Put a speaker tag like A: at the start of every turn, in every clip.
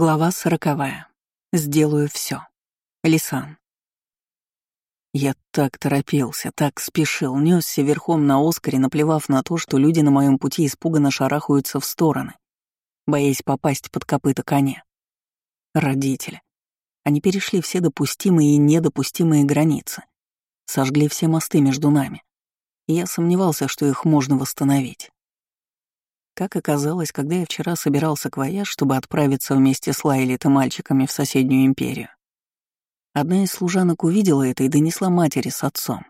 A: Глава сороковая. Сделаю все. Лисан. Я так торопился, так спешил, несся верхом на Оскаре, наплевав на то, что люди на моем пути испуганно шарахаются в стороны, боясь попасть под копыта коня. Родители. Они перешли все допустимые и недопустимые границы, сожгли все мосты между нами. И я сомневался, что их можно восстановить. Как оказалось, когда я вчера собирался к вояж, чтобы отправиться вместе с Лайлит и мальчиками в соседнюю империю, одна из служанок увидела это и донесла матери с отцом.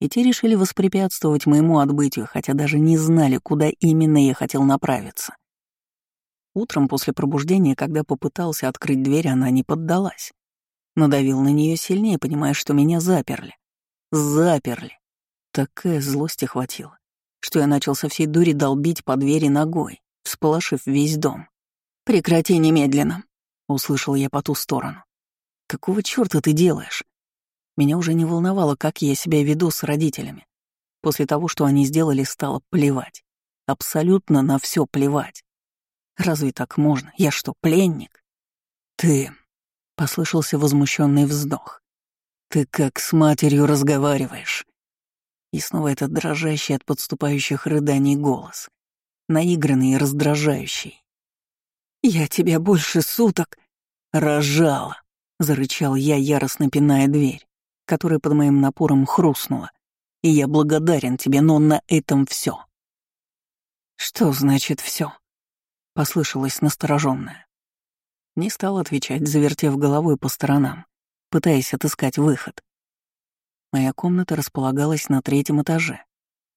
A: И те решили воспрепятствовать моему отбытию, хотя даже не знали, куда именно я хотел направиться. Утром после пробуждения, когда попытался открыть дверь, она не поддалась. Надавил на нее сильнее, понимая, что меня заперли. Заперли. Такая злости хватило что я начал со всей дури долбить по двери ногой, всполошив весь дом. «Прекрати немедленно», — услышал я по ту сторону. «Какого чёрта ты делаешь?» Меня уже не волновало, как я себя веду с родителями. После того, что они сделали, стало плевать. Абсолютно на все плевать. Разве так можно? Я что, пленник? Ты... Послышался возмущенный вздох. Ты как с матерью разговариваешь. И снова этот дрожащий от подступающих рыданий голос. Наигранный и раздражающий. «Я тебя больше суток...» «Рожала!» — зарычал я, яростно пиная дверь, которая под моим напором хрустнула. «И я благодарен тебе, но на этом все. «Что значит все? послышалось настороженное. Не стал отвечать, завертев головой по сторонам, пытаясь отыскать выход. Моя комната располагалась на третьем этаже,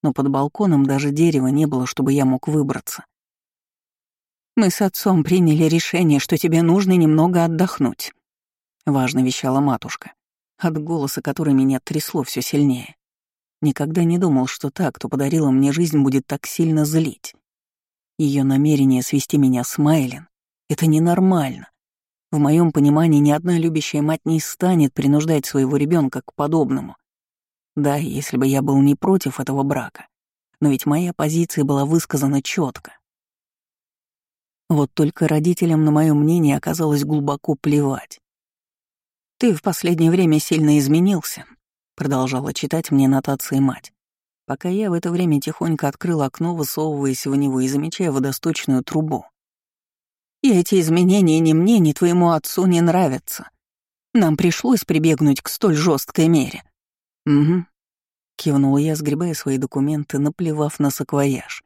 A: но под балконом даже дерева не было, чтобы я мог выбраться. «Мы с отцом приняли решение, что тебе нужно немного отдохнуть», — важно вещала матушка, от голоса которой меня трясло все сильнее. Никогда не думал, что та, кто подарила мне жизнь, будет так сильно злить. Ее намерение свести меня с Майлен — это ненормально. В моем понимании ни одна любящая мать не станет принуждать своего ребенка к подобному. Да, если бы я был не против этого брака, но ведь моя позиция была высказана четко. Вот только родителям на мое мнение оказалось глубоко плевать. «Ты в последнее время сильно изменился», — продолжала читать мне нотации мать, пока я в это время тихонько открыл окно, высовываясь в него и замечая водосточную трубу. «И эти изменения ни мне, ни твоему отцу не нравятся. Нам пришлось прибегнуть к столь жесткой мере. «Угу», — кивнул я, сгребая свои документы, наплевав на саквояж.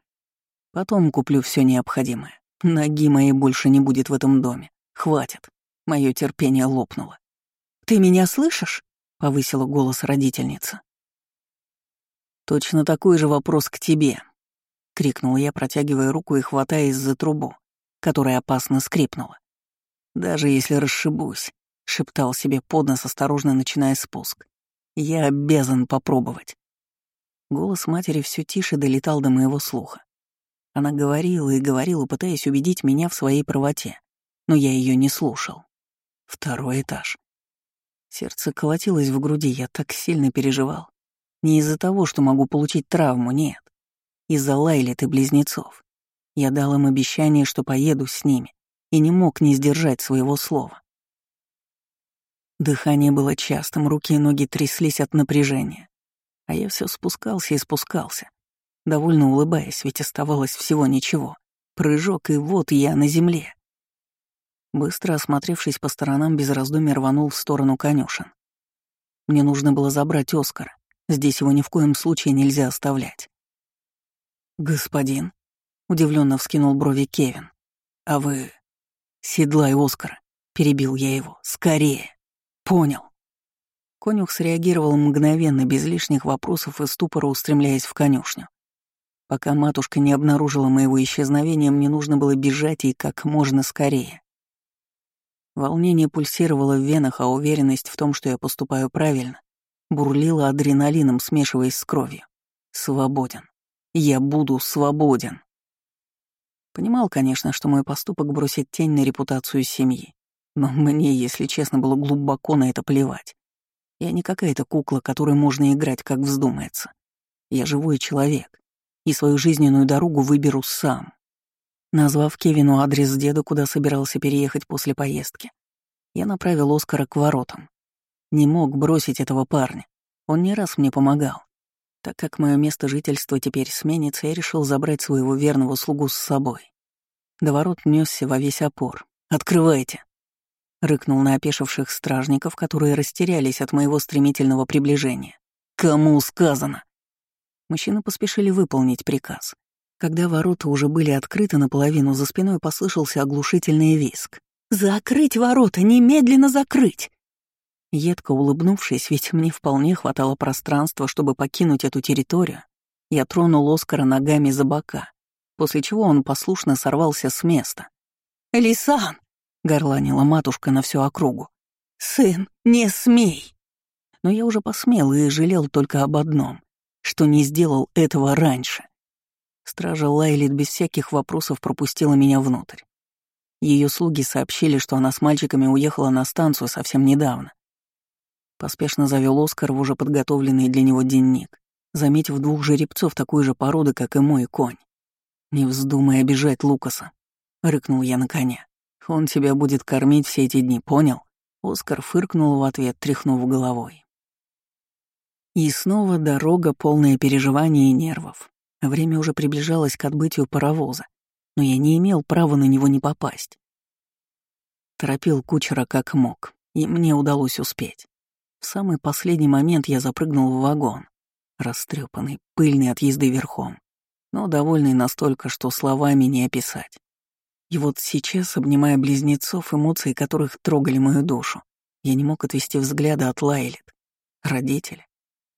A: «Потом куплю все необходимое. Ноги моей больше не будет в этом доме. Хватит. Мое терпение лопнуло». «Ты меня слышишь?» — повысила голос родительница. «Точно такой же вопрос к тебе», — крикнул я, протягивая руку и хватаясь за трубу, которая опасно скрипнула. «Даже если расшибусь», — шептал себе под нос, осторожно начиная спуск. Я обязан попробовать. Голос матери все тише долетал до моего слуха. Она говорила и говорила, пытаясь убедить меня в своей правоте, но я ее не слушал. Второй этаж. Сердце колотилось в груди, я так сильно переживал. Не из-за того, что могу получить травму, нет. Из-за Лайлет и близнецов. Я дал им обещание, что поеду с ними, и не мог не сдержать своего слова. Дыхание было частым, руки и ноги тряслись от напряжения. А я все спускался и спускался, довольно улыбаясь, ведь оставалось всего ничего. Прыжок, и вот я на земле. Быстро осмотревшись по сторонам, без раздумий рванул в сторону конюшен. Мне нужно было забрать Оскара. Здесь его ни в коем случае нельзя оставлять. «Господин», — удивленно вскинул брови Кевин, — «а вы...» «Седлай Оскара», — перебил я его, — «скорее». Понял. Конюх среагировал мгновенно, без лишних вопросов и ступора устремляясь в конюшню. Пока матушка не обнаружила моего исчезновения, мне нужно было бежать и как можно скорее. Волнение пульсировало в венах, а уверенность в том, что я поступаю правильно, бурлила адреналином, смешиваясь с кровью. Свободен. Я буду свободен. Понимал, конечно, что мой поступок бросит тень на репутацию семьи. Но мне, если честно, было глубоко на это плевать. Я не какая-то кукла, которой можно играть, как вздумается. Я живой человек, и свою жизненную дорогу выберу сам. Назвав Кевину адрес деда, куда собирался переехать после поездки, я направил Оскара к воротам. Не мог бросить этого парня. Он не раз мне помогал. Так как мое место жительства теперь сменится, я решил забрать своего верного слугу с собой. До ворот несся во весь опор. «Открывайте!» Рыкнул на опешивших стражников, которые растерялись от моего стремительного приближения. «Кому сказано?» Мужчины поспешили выполнить приказ. Когда ворота уже были открыты наполовину, за спиной послышался оглушительный виск. «Закрыть ворота! Немедленно закрыть!» Едко улыбнувшись, ведь мне вполне хватало пространства, чтобы покинуть эту территорию, я тронул Оскара ногами за бока, после чего он послушно сорвался с места. «Лисан!» — горланила матушка на всю округу. «Сын, не смей!» Но я уже посмел и жалел только об одном, что не сделал этого раньше. Стража Лайлит без всяких вопросов пропустила меня внутрь. Ее слуги сообщили, что она с мальчиками уехала на станцию совсем недавно. Поспешно завел Оскар в уже подготовленный для него денник, заметив двух жеребцов такой же породы, как и мой конь. «Не вздумай обижать Лукаса», — рыкнул я на коня. «Он тебя будет кормить все эти дни, понял?» Оскар фыркнул в ответ, тряхнув головой. И снова дорога, полная переживаний и нервов. Время уже приближалось к отбытию паровоза, но я не имел права на него не попасть. Торопил кучера как мог, и мне удалось успеть. В самый последний момент я запрыгнул в вагон, растрепанный, пыльный от езды верхом, но довольный настолько, что словами не описать. И вот сейчас, обнимая близнецов, эмоции которых трогали мою душу, я не мог отвести взгляда от Лайлет, родителя.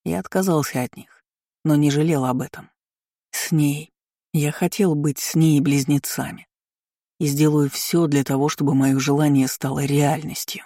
A: Я отказался от них, но не жалел об этом. С ней. Я хотел быть с ней и близнецами. И сделаю все для того, чтобы мое желание стало реальностью.